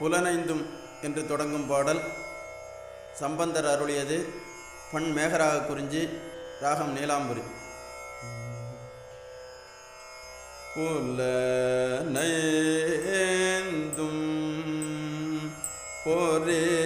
புலனைந்தும் என்று தொடங்கும் பாடல் சம்பந்தர் அருளியது பண் மேகராக குறிஞ்சி ராகம் நீலாம்புரி. புலனைந்தும் பொரேகலங்கே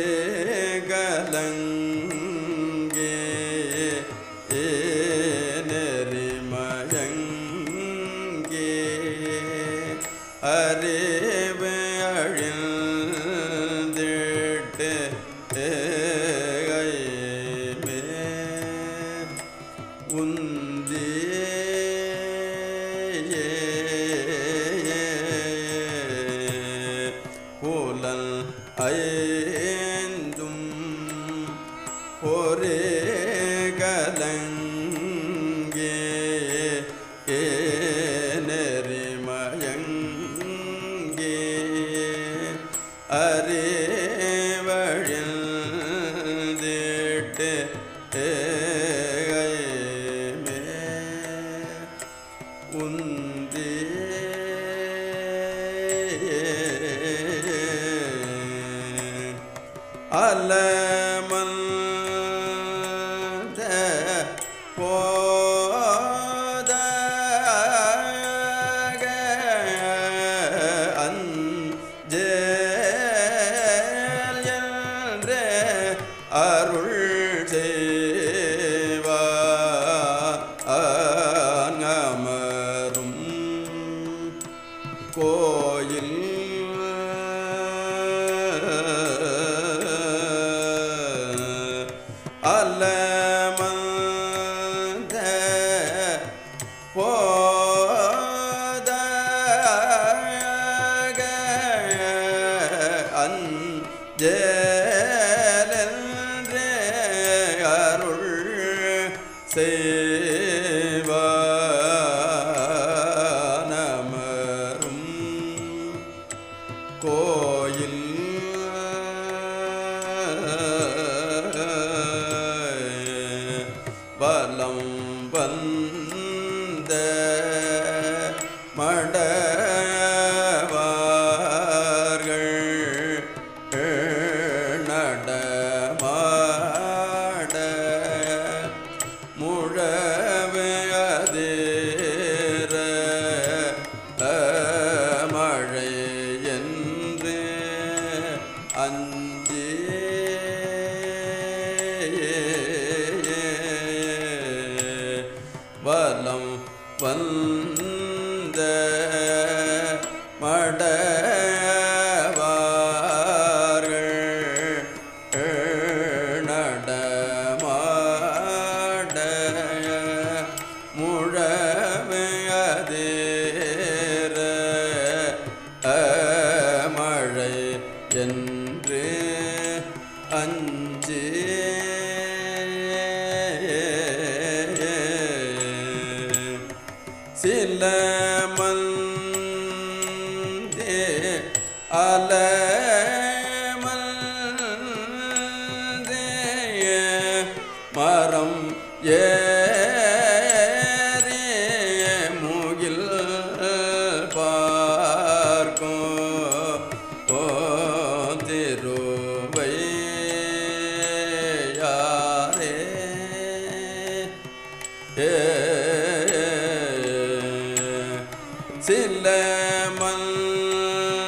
நெறிமயங்கே அறிவழிந்திட்டு அலமந்த போதாக அஞ்சேல் அருள் செய்வா அமரும் கோயில் yeah. முழவே மழை என்று அஞ்சி வலம் வந்த மட சில மந்தே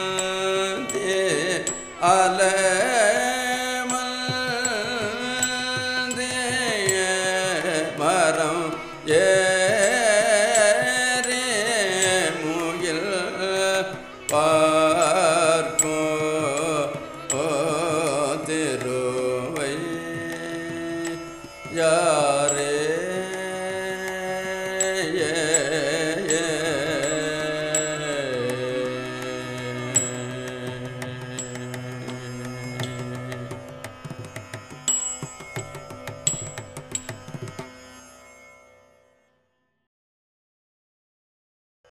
அலமந்தே மரம் ஏறே yeah